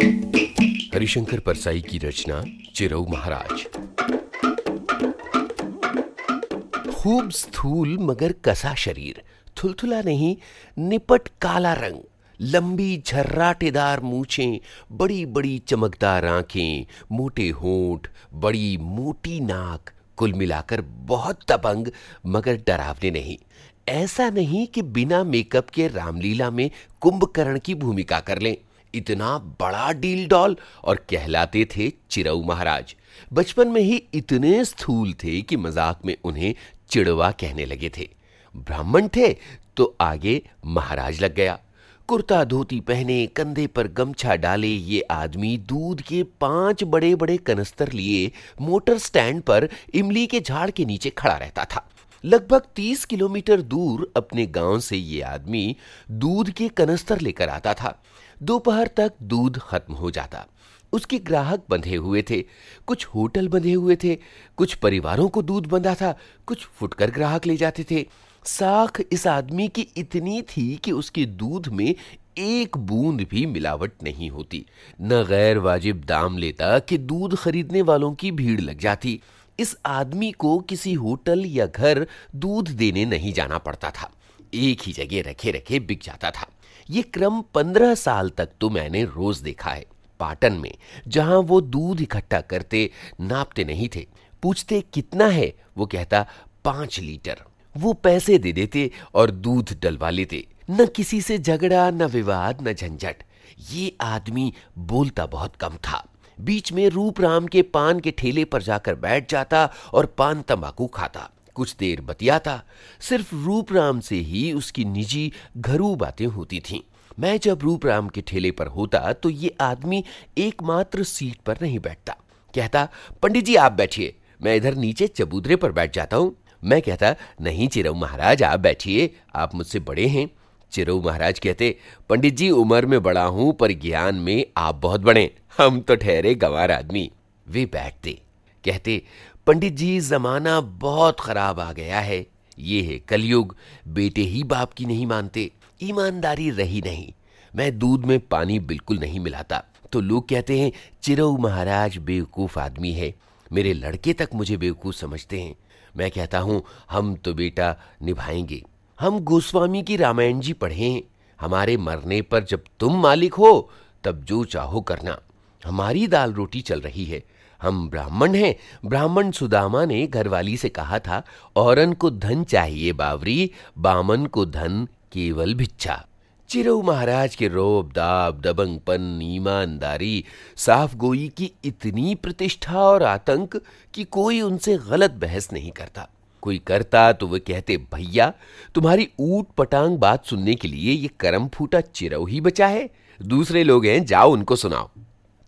हरिशंकर परसाई की रचना चिरऊ महाराज। खूब स्थूल मगर कसा शरीर, थुलथुला नहीं, निपट काला रंग, लंबी झर्राटेदार मूछें बड़ी बड़ी चमकदार आँखें, मोटे होंठ, बड़ी मोटी नाक, कुल मिलाकर बहुत तपंग, मगर डरावने नहीं। ऐसा नहीं कि बिना मेकअप के रामलीला में कुंभकर्ण की भूमिका कर लें। इतना बड़ा डील डॉल और कहलाते थे चिरऊ महाराज। बचपन में ही इतने स्थूल थे कि मज़ाक में उन्हें चिड़वा कहने लगे थे। ब्राह्मण थे तो आगे महाराज लग गया। कुर्ता धोती पहने, कंधे पर गमछा डाले, ये आदमी दूध के पाँच बड़े बड़े कनस्तर लिए मोटर स्टैंड पर इमली के झाड़ के नीचे खड़ा रहता था। लगभग तीस किलोमीटर दूर अपने गाँव से ये आदमी दूध के कनस्तर लेकर आता था। दोपहर तक दूध खत्म हो जाता। उसके ग्राहक बंधे हुए थे। कुछ होटल बंधे हुए थे। कुछ परिवारों को दूध बंधा था। कुछ फुटकर ग्राहक ले जाते थे। साख इस आदमी की इतनी थी कि उसके दूध में एक बूंद भी मिलावट नहीं होती। न गैर वाजिब दाम लेता कि दूध खरीदने वालों की भीड़ लग जाती। इस आदमी को किसी होटल या घर दूध देने नहीं जाना पड़ता था। एक ही जगह रखे रखे बिक जाता था। ये क्रम पंद्रह साल तक तो मैंने रोज देखा है, पाटन में, जहाँ वो दूध इकट्ठा करते नापते नहीं थे। पूछते, कितना है? वो कहता, पाँच लीटर। वो पैसे दे देते और दूध डलवा लेते। न किसी से झगड़ा, न विवाद, न झंझट। ये आदमी बोलता बहुत कम था। बीच में रूप राम के पान के ठेले पर जाकर बैठ जाता और पान तंबाकू खाता। कुछ देर बतियाता, सिर्फ़ रूप राम से ही उसकी निजी घरू बातें होती थीं। मैं जब रूप राम के ठेले पर होता तो ये आदमी एकमात्र सीट पर नहीं बैठता। कहता, पंडित जी, आप बैठिए। मैं इधर नीचे चबूतरे पर बैठ जाता हूँ। मैं कहता, नहीं चिरऊ महाराज, आप बैठिए। आप मुझसे बड़े हैं। चिरऊ महाराज कहते, पंडित जी, उम्र में बड़ा हूँ, पर ज्ञान में आप बहुत बड़े हम तो ठहरे गंवार आदमी। वे बैठते। कहते, पंडित जी, जमाना बहुत खराब आ गया है। ये है कलयुग। बेटे ही बाप की नहीं मानते। ईमानदारी रही नहीं। मैं दूध में पानी बिल्कुल नहीं मिलाता। तो लोग कहते हैं, चिरऊ महाराज बेवकूफ़ आदमी है। मेरे लड़के तक मुझे बेवकूफ़ समझते हैं। मैं कहता हूँ, हम तो बेटा निभाएँगे। हम गोस्वामी की रामायण जी पढ़े हैं। हमारे मरने पर जब तुम मालिक हो, तब जो चाहो करना। हमारी दाल रोटी चल रही है। हम ब्राह्मण हैं। ब्राह्मण सुदामा ने घरवाली से कहा था, औरन को धन चाहिए बावरी, बामन को धन केवल भिच्छा चिरऊ महाराज के रोब, दाब दबंगपन ईमानदारी, साफ़ गोई की इतनी प्रतिष्ठा और आतंक कि कोई उनसे गलत बहस नहीं करता। कोई करता तो वे कहते, भैया, तुम्हारी ऊट पटांग बात सुनने के लिए ये करम फूटा चिरऊ ही बचा है। दूसरे लोग हैं, जाओ उनको सुनाओ।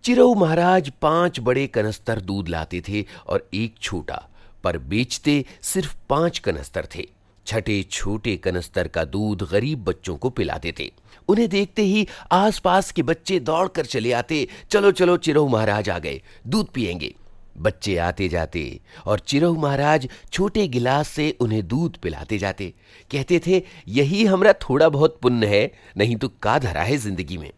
चिरऊ महाराज पाँच बड़े कनस्तर दूध लाते थे और एक छोटा, पर बेचते सिर्फ़ पाँच कनस्तर थे। छठे छोटे कनस्तर का दूध गरीब बच्चों को पिलाते थे। उन्हें देखते ही आसपास के बच्चे दौड़कर चले आते, चलो चलो चिरहु महाराज आ गए, दूध पिएँगे। बच्चे आते जाते और चिरहु महाराज छोटे गिलास से उन्हें दूध पिलाते जाते। कहते थे, यही हमारा थोड़ा बहुत पुण्य है, नहीं तो का धरा है ज़िंदगी में?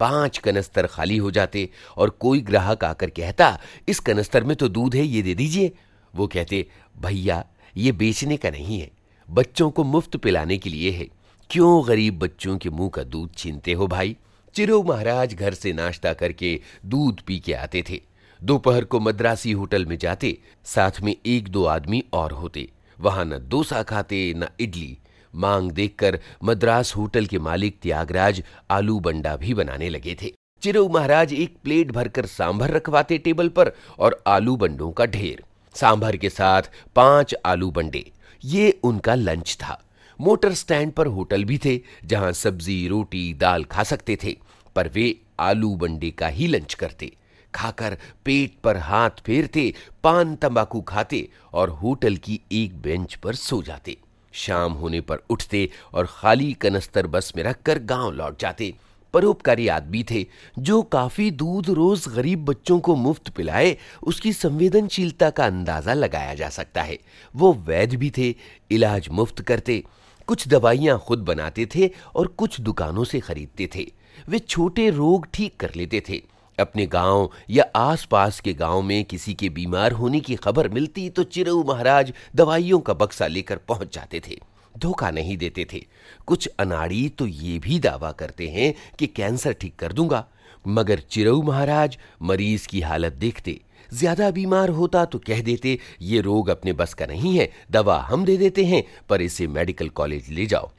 पाँच कनस्तर खाली हो जाते और कोई ग्राहक आकर कहता, इस कनस्तर में तो दूध है, ये दे दीजिए। वो कहते, भैया, ये बेचने का नहीं है, बच्चों को मुफ़्त पिलाने के लिए है। क्यों गरीब बच्चों के मुँह का दूध छीनते हो भाई? चिरो महाराज घर से नाश्ता करके दूध पी के आते थे। दोपहर को मद्रासी होटल में जाते, साथ में एक दो आदमी और होते। वहाँ न डोसा खाते, न इडली। मांग देखकर मद्रास होटल के मालिक त्यागराज आलू बंडा भी बनाने लगे थे। चिरो महाराज एक प्लेट भरकर सांभर रखवाते टेबल पर और आलू बंडों का ढेर, सांभर के साथ पाँच आलू बंडे। ये उनका लंच था। मोटर स्टैंड पर होटल भी थे, जहाँ सब्ज़ी, रोटी, दाल खा सकते थे, पर वे आलू बंडे का ही लंच करते। खाकर पेट पर हाथ फेरते, पान तंबाकू खाते और होटल की एक बेंच पर सो जाते। शाम होने पर उठते और खाली कनस्तर बस में रखकर गाँव लौट जाते। परोपकारी आदमी थे, जो काफ़ी दूध रोज गरीब बच्चों को मुफ़्त पिलाए, उसकी संवेदनशीलता का अंदाज़ा लगाया जा सकता है। वो वैद्य भी थे, इलाज मुफ़्त करते, कुछ दवाइयाँ खुद बनाते थे और कुछ दुकानों से खरीदते थे। वे छोटे रोग ठीक कर लेते थे। अपने गाँव या आसपास के गाँव में किसी के बीमार होने की खबर मिलती तो चिरऊ महाराज दवाइयों का बक्सा लेकर पहुँच जाते थे। धोखा नहीं देते थे। कुछ अनाड़ी तो ये भी दावा करते हैं कि कैंसर ठीक कर दूँगा। मगर चिरऊ महाराज मरीज़ की हालत देखते। ज़्यादा बीमार होता तो कह देते, ये रोग अपने बस का नहीं है, दवा हम दे देते हैं, पर इसे मेडिकल कॉलेज ले जाओ।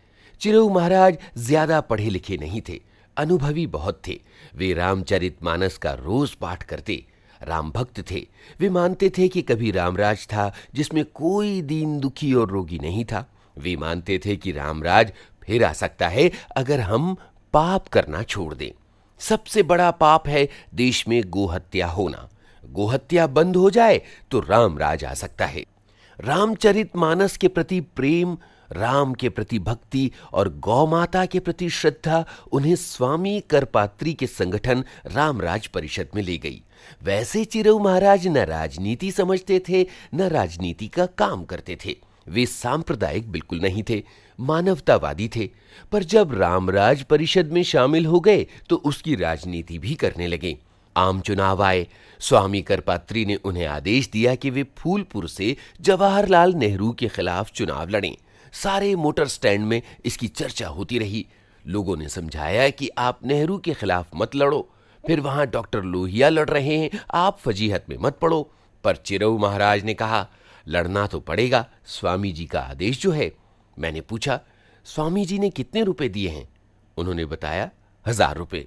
चिरऊ महाराज ज़्यादा पढ़े लिखे नहीं थे। अनुभवी बहुत थे। वे रामचरित मानस का रोज पाठ करते, राम भक्त थे। वे मानते थे कि कभी रामराज था, जिसमें कोई दीन दुखी और रोगी नहीं था। वे मानते थे कि रामराज फिर आ सकता है, अगर हम पाप करना छोड़ दें। सबसे बड़ा पाप है देश में गोहत्या होना। गोहत्या बंद हो जाए तो रामराज आ सकता है। रामचरित मानस के प्रति प्रेम राम के प्रति भक्ति और गौ माता के प्रति श्रद्धा उन्हें स्वामी करपात्री के संगठन रामराज परिषद में ले गई। वैसे चिरऊ महाराज न राजनीति समझते थे, न राजनीति का काम करते थे। वे सांप्रदायिक बिल्कुल नहीं थे, मानवतावादी थे। पर जब रामराज परिषद में शामिल हो गए तो उसकी राजनीति भी करने लगे। आम चुनाव आए। स्वामी करपात्री ने उन्हें आदेश दिया कि वे फूलपुर से जवाहरलाल नेहरू के खिलाफ चुनाव लड़ें। सारे मोटर स्टैंड में इसकी चर्चा होती रही। लोगों ने समझाया कि आप नेहरू के खिलाफ मत लड़ो। फिर वहाँ डॉक्टर लोहिया लड़ रहे हैं। आप फजीहत में मत पड़ो। पर चिरऊ महाराज ने कहा, लड़ना तो पड़ेगा। स्वामी जी का आदेश जो है। मैंने पूछा, स्वामी जी ने कितने रुपए दिए हैं? उन्होंने बताया, हज़ार रुपए।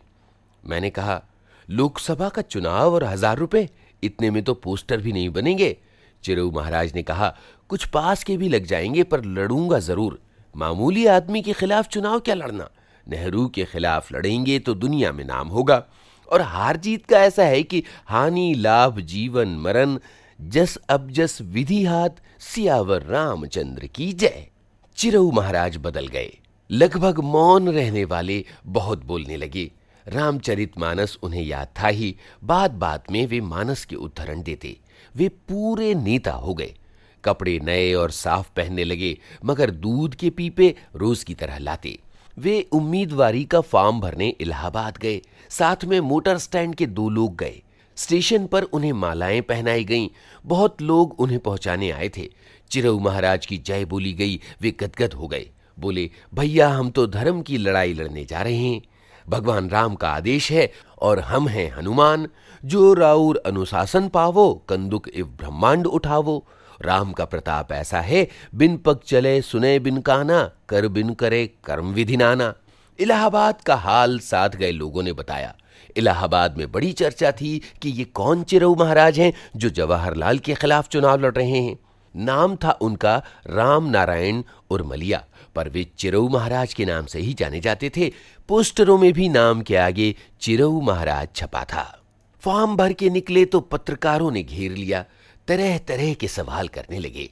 मैंने कहा, लोकसभा का चुनाव और हज़ार रुपए? इतने में तो पोस्टर भी नहीं बनेंगे। चिरऊ महाराज ने कहा कुछ पास के भी लग जाएँगे, पर लड़ूँगा ज़रूर। मामूली आदमी के खिलाफ चुनाव क्या लड़ना? नेहरू के खिलाफ लड़ेंगे तो दुनिया में नाम होगा। और हार जीत का ऐसा है कि हानि, लाभ, जीवन, मरण, जस अब जस विधि हाथ, सियावर रामचंद्र की जय। चिरऊ महाराज बदल गए। लगभग मौन रहने वाले बहुत बोलने लगे। रामचरित मानस उन्हें याद था ही। बात बात में वे मानस के उद्धरण देते। वे पूरे नेता हो गए। कपड़े नए और साफ़ पहनने लगे, मगर दूध के पीपे रोज की तरह लाते। वे उम्मीदवारी का फॉर्म भरने इलाहाबाद गए। साथ में मोटर स्टैंड के दो लोग गए। स्टेशन पर उन्हें मालाएँ पहनाई गईं। बहुत लोग उन्हें पहुँचाने आए थे। चिरऊ महाराज की जय बोली गई, वे गदगद हो गए। बोले, भैया, हम तो धर्म की लड़ाई लड़ने जा रहे हैं। भगवान राम का आदेश है और हम हैं हनुमान। जो राउर अनुशासन पावो, कंदुक इव ब्रह्मांड उठावो। राम का प्रताप ऐसा है, बिन पग चले सुने बिन काना, कर बिन करे कर्म विधि नाना। इलाहाबाद का हाल साथ गए लोगों ने बताया। इलाहाबाद में बड़ी चर्चा थी कि ये कौन चिरऊ महाराज हैं जो जवाहरलाल के खिलाफ चुनाव लड़ रहे हैं। नाम था उनका राम नारायण उर्मलिया, पर वे चिरऊ महाराज के नाम से ही जाने जाते थे। पोस्टरों में भी नाम के आगे चिरऊ महाराज छपा था। फॉर्म भर के निकले तो पत्रकारों ने घेर लिया। तरह तरह के सवाल करने लगे।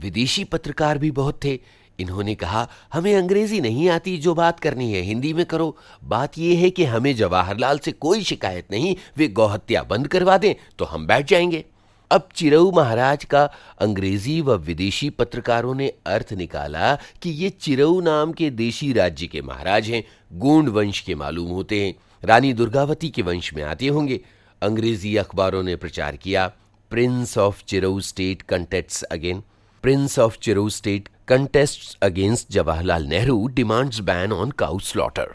विदेशी पत्रकार भी बहुत थे। इन्होंने कहा, हमें अंग्रेज़ी नहीं आती जो बात करनी है, हिंदी में करो। बात यह है कि हमें जवाहरलाल से कोई शिकायत नहीं, वे गौहत्या बंद करवा दें तो हम बैठ जाएँगे। अब चिरऊ महाराज का अंग्रेज़ी व विदेशी पत्रकारों ने अर्थ निकाला कि ये चिरऊ नाम के देशी राज्य के महाराज हैं। गोंड वंश के मालूम होते हैं। रानी दुर्गावती के वंश में आते होंगे। अंग्रेज़ी अखबारों ने प्रचार किया। Prince of Chirau state contests again prince of Chirau state contest against Jawaharlal Nehru demands ban on cow slaughter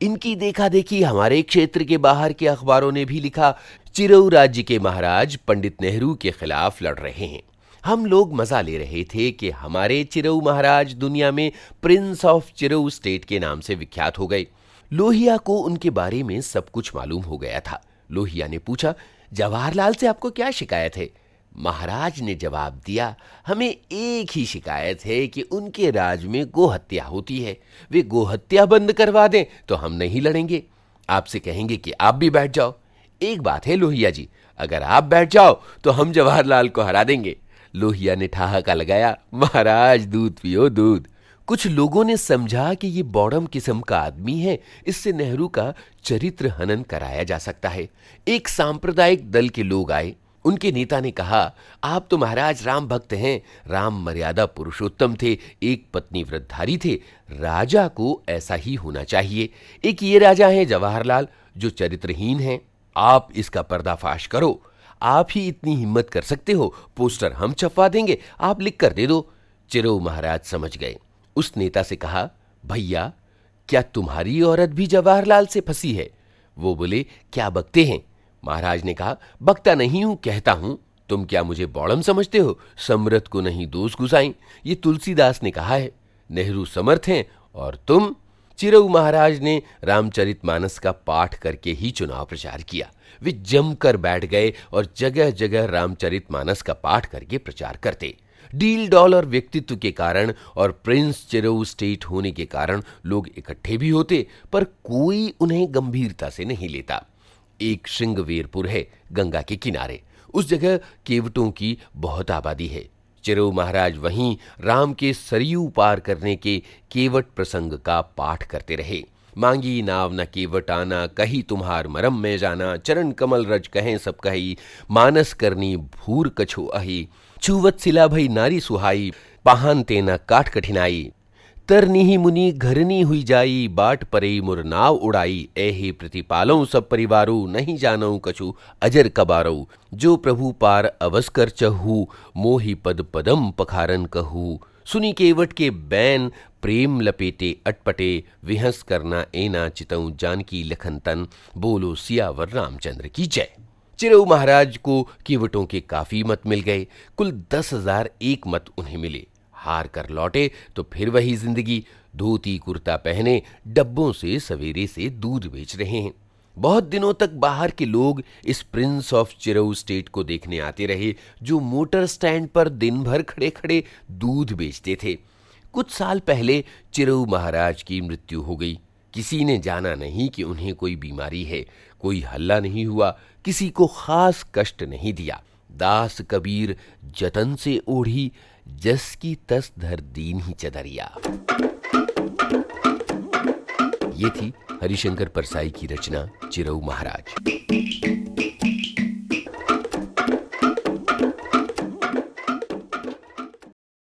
इनकी देखा देखी हमारे क्षेत्र के बाहर के अखबारों ने भी लिखा चिरऊ राज्य के महाराज पंडित नेहरू के खिलाफ लड़ रहे हैं। हम लोग मज़ा ले रहे थे कि हमारे चिरऊ महाराज दुनिया में प्रिंस ऑफ़ चिरऊ स्टेट के नाम से विख्यात हो गए। लोहिया को उनके बारे में सब कुछ मालूम हो गया था। लोहिया ने पूछा, जवाहरलाल से आपको क्या शिकायत है? महाराज ने जवाब दिया, हमें एक ही शिकायत है कि उनके राज में गोहत्या होती है। वे गोहत्या बंद करवा दें तो हम नहीं लड़ेंगे। आपसे कहेंगे कि आप भी बैठ जाओ। एक बात है लोहिया जी, अगर आप बैठ जाओ तो हम जवाहरलाल को हरा देंगे। लोहिया ने ठहाका लगाया, महाराज दूध पियो दूध कुछ लोगों ने समझा कि ये बॉडम किस्म का आदमी है। इससे नेहरू का चरित्र हनन कराया जा सकता है। एक सांप्रदायिक दल के लोग आए। उनके नेता ने कहा, आप तो महाराज राम भक्त हैं। राम मर्यादा पुरुषोत्तम थे, एक पत्नी व्रतधारी थे। राजा को ऐसा ही होना चाहिए। एक ये राजा है जवाहरलाल, जो चरित्रहीन है। आप इसका पर्दाफाश करो। आप ही इतनी हिम्मत कर सकते हो। पोस्टर हम छपवा देंगे। आप लिख कर दे दो। चिरो महाराज समझ गए। उस नेता से कहा, भैया, क्या तुम्हारी औरत भी जवाहरलाल से फंसी है? वो बोले, क्या बकते हैं? महाराज ने कहा, बकता नहीं हूँ, कहता हूँ। तुम क्या मुझे बौड़म समझते हो? समृत को नहीं दोष घुसाई। ये तुलसीदास ने कहा है, नेहरू समर्थ हैं और तुम? चिरऊ महाराज ने रामचरित मानस का पाठ करके ही चुनाव प्रचार किया। वे जमकर बैठ गए और जगह जगह रामचरित मानस का पाठ करके प्रचार करते। डील डॉलर व्यक्तित्व के कारण और प्रिंस चिरऊ स्टेट होने के कारण लोग इकट्ठे भी होते, पर कोई उन्हें गंभीरता से नहीं लेता। एक श्रृंगवेरपुर है, गंगा के किनारे। उस जगह केवटों की बहुत आबादी है। चिरो महाराज वहीं राम के सरयू पार करने के केवट प्रसंग का पाठ करते रहे। मांगी नाव न केवट आना, कही तुम्हार मरम में जाना, चरण कमल रज कहें सब कही, मानस करनी भूर कछो अही। भई नारी सुहाई, पहान तेना काट कठिनाई। तरनी मुनि घरनी हुई जाई, बाट परे मुर नाव उड़ाई। ऐहे प्रतिपालों सब परिवारो, नहीं जानो कछु अजर कबारो। जो प्रभु पार अवस्कर चहु, मोहि पद पदम पखारन कहू। सुनी केवट के बैन, प्रेम लपेटे अटपटे, विहस करना एना चितऊ जानकी लखन तन। बोलो सियावर रामचंद्र की जय। चिरऊ महाराज को केवटों के काफ़ी मत मिल गए। कुल दस हज़ार एक मत उन्हें मिले। हार कर लौटे तो फिर वही ज़िंदगी। धोती कुर्ता पहने डब्बों से सवेरे से दूध बेच रहे हैं। बहुत दिनों तक बाहर के लोग इस प्रिंस ऑफ़ चिरऊ स्टेट को देखने आते रहे, जो मोटर स्टैंड पर दिन भर खड़े खड़े दूध बेचते थे। कुछ साल पहले चिरऊ महाराज की मृत्यु हो गई। किसी ने जाना नहीं कि उन्हें कोई बीमारी है, कोई हल्ला नहीं हुआ, किसी को खास कष्ट नहीं दिया। दास कबीर जतन से ओढ़ी, जस की तस धर दीन ही चदरिया। ये थी हरिशंकर परसाई की रचना, चिरऊ महाराज।